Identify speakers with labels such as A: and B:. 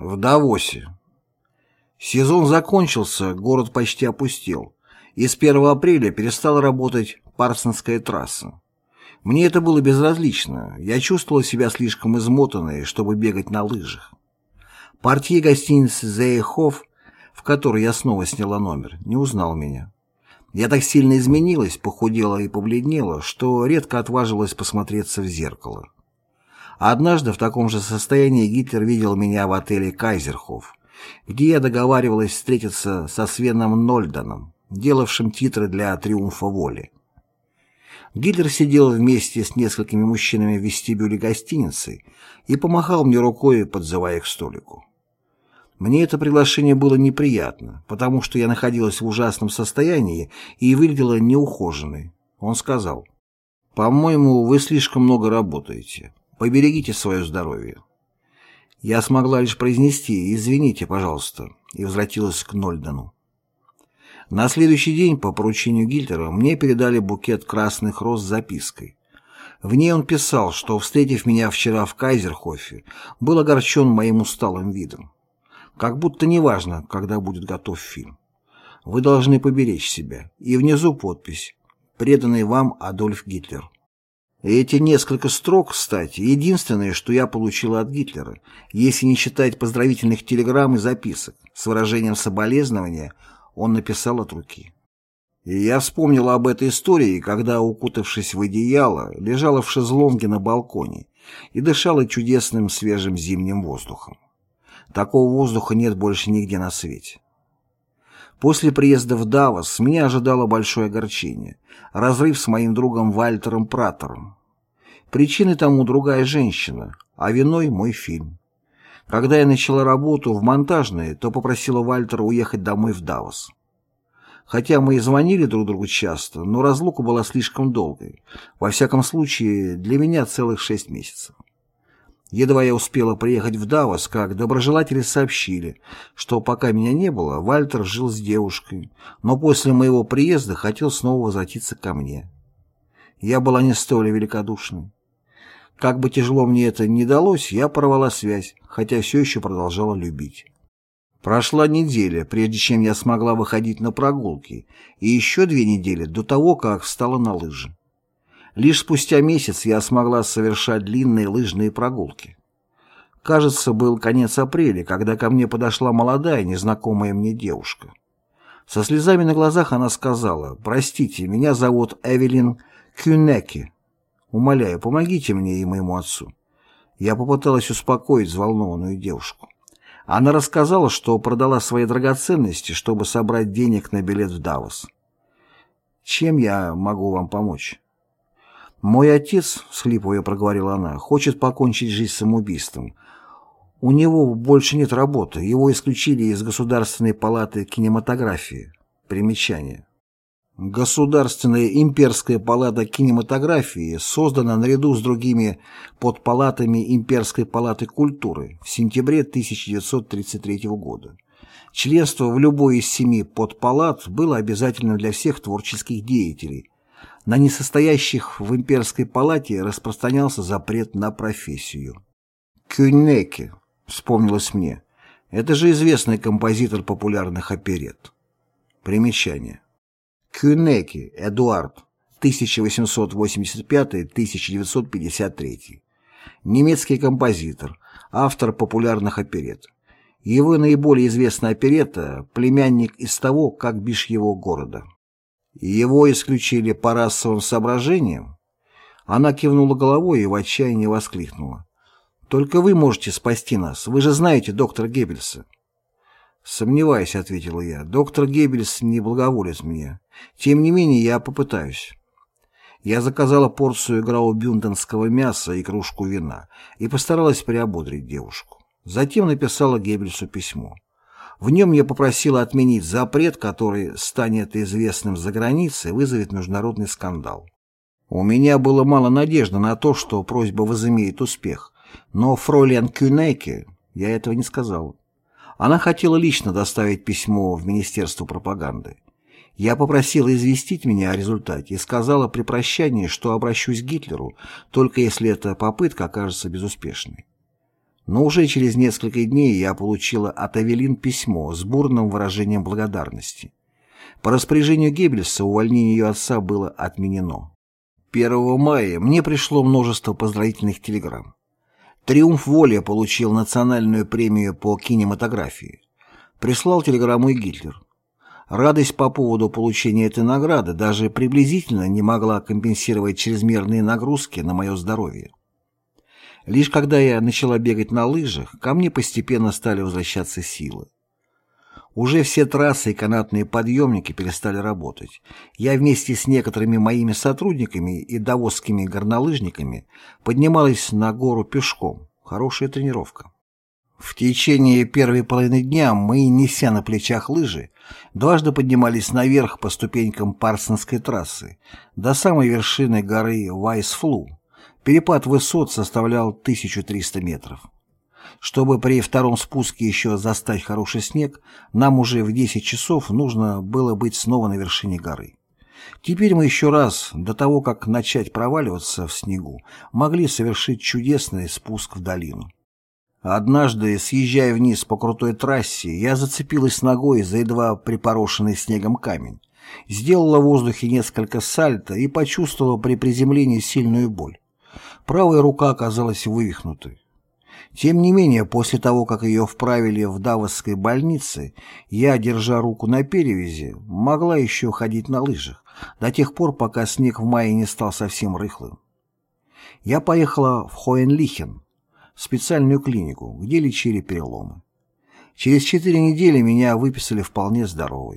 A: В Давосе. Сезон закончился, город почти опустел, и с 1 апреля перестала работать Парсонская трасса. Мне это было безразлично, я чувствовала себя слишком измотанной, чтобы бегать на лыжах. Портье гостиницы «Зейхоф», в которой я снова сняла номер, не узнал меня. Я так сильно изменилась, похудела и побледнела, что редко отважилась посмотреться в зеркало. Однажды в таком же состоянии Гитлер видел меня в отеле «Кайзерхоф», где я договаривалась встретиться со Свеном Нольданом, делавшим титры для «Триумфа воли». Гитлер сидел вместе с несколькими мужчинами в вестибюле гостиницы и помахал мне рукой, подзывая к столику. Мне это приглашение было неприятно, потому что я находилась в ужасном состоянии и выглядела неухоженной. Он сказал, «По-моему, вы слишком много работаете. Поберегите свое здоровье. Я смогла лишь произнести «извините, пожалуйста» и возвратилась к Нольдену. На следующий день по поручению Гильтера мне передали букет красных роз с запиской. В ней он писал, что, встретив меня вчера в Кайзерхофе, был огорчен моим усталым видом. Как будто неважно, когда будет готов фильм. Вы должны поберечь себя. И внизу подпись «Преданный вам Адольф Гитлер». Эти несколько строк, кстати, единственное, что я получила от Гитлера, если не считать поздравительных телеграмм и записок. С выражением соболезнования он написал от руки. И я вспомнила об этой истории, когда, укутавшись в одеяло, лежала в шезлонге на балконе и дышала чудесным свежим зимним воздухом. Такого воздуха нет больше нигде на свете. После приезда в Давос меня ожидало большое огорчение. Разрыв с моим другом Вальтером Пратором. Причиной тому другая женщина, а виной мой фильм. Когда я начала работу в монтажной, то попросила Вальтера уехать домой в Давос. Хотя мы и звонили друг другу часто, но разлука была слишком долгой. Во всяком случае, для меня целых шесть месяцев. Едва я успела приехать в Давос, как доброжелатели сообщили, что пока меня не было, Вальтер жил с девушкой, но после моего приезда хотел снова возвратиться ко мне. Я была не столь великодушной. Как бы тяжело мне это ни далось, я порвала связь, хотя все еще продолжала любить. Прошла неделя, прежде чем я смогла выходить на прогулки, и еще две недели до того, как встала на лыжи. Лишь спустя месяц я смогла совершать длинные лыжные прогулки. Кажется, был конец апреля, когда ко мне подошла молодая, незнакомая мне девушка. Со слезами на глазах она сказала, «Простите, меня зовут Эвелин Кюнеки. Умоляю, помогите мне и моему отцу». Я попыталась успокоить взволнованную девушку. Она рассказала, что продала свои драгоценности, чтобы собрать денег на билет в Давос. «Чем я могу вам помочь?» «Мой отец, — схлипывая проговорила она, — хочет покончить жизнь самоубийством. У него больше нет работы, его исключили из Государственной палаты кинематографии. Примечание. Государственная имперская палата кинематографии создана наряду с другими подпалатами Имперской палаты культуры в сентябре 1933 года. Членство в любой из семи подпалат было обязательным для всех творческих деятелей – на несостоящих в имперской палате распространялся запрет на профессию. Кюнеке, вспомнилось мне, это же известный композитор популярных оперет. Примечание. Кюнеке Эдуард, 1885-1953. Немецкий композитор, автор популярных оперет. Его наиболее известная оперета «Племянник из того, как бишь его города». Его исключили по расовым соображениям? Она кивнула головой и в отчаянии воскликнула. «Только вы можете спасти нас. Вы же знаете доктора Геббельса». «Сомневаюсь», — ответила я. «Доктор Геббельс не благоволит мне. Тем не менее, я попытаюсь». Я заказала порцию граубюнденского мяса и кружку вина и постаралась приободрить девушку. Затем написала Геббельсу письмо. В нем я попросила отменить запрет, который станет известным за границей, вызовет международный скандал. У меня было мало надежды на то, что просьба возымеет успех, но фройлен Кюнеке я этого не сказал. Она хотела лично доставить письмо в Министерство пропаганды. Я попросила известить меня о результате и сказала при прощании, что обращусь к Гитлеру, только если эта попытка окажется безуспешной. Но уже через несколько дней я получила от Авелин письмо с бурным выражением благодарности. По распоряжению Геббельса увольнение ее отца было отменено. 1 мая мне пришло множество поздравительных телеграмм. «Триумф воли» получил национальную премию по кинематографии. Прислал телеграмму и Гитлер. Радость по поводу получения этой награды даже приблизительно не могла компенсировать чрезмерные нагрузки на мое здоровье. Лишь когда я начала бегать на лыжах, ко мне постепенно стали возвращаться силы. Уже все трассы и канатные подъемники перестали работать. Я вместе с некоторыми моими сотрудниками и довозскими горнолыжниками поднималась на гору пешком. Хорошая тренировка. В течение первой половины дня мы, неся на плечах лыжи, дважды поднимались наверх по ступенькам Парсонской трассы до самой вершины горы Вайсфлу. Перепад высот составлял 1300 метров. Чтобы при втором спуске еще застать хороший снег, нам уже в 10 часов нужно было быть снова на вершине горы. Теперь мы еще раз, до того, как начать проваливаться в снегу, могли совершить чудесный спуск в долину. Однажды, съезжая вниз по крутой трассе, я зацепилась ногой за едва припорошенный снегом камень, сделала в воздухе несколько сальто и почувствовала при приземлении сильную боль. Правая рука оказалась вывихнутой. Тем не менее, после того, как ее вправили в Давосской больнице, я, держа руку на перевязи, могла еще ходить на лыжах, до тех пор, пока снег в мае не стал совсем рыхлым. Я поехала в Хоенлихен, специальную клинику, где лечили переломы. Через четыре недели меня выписали вполне здоровой.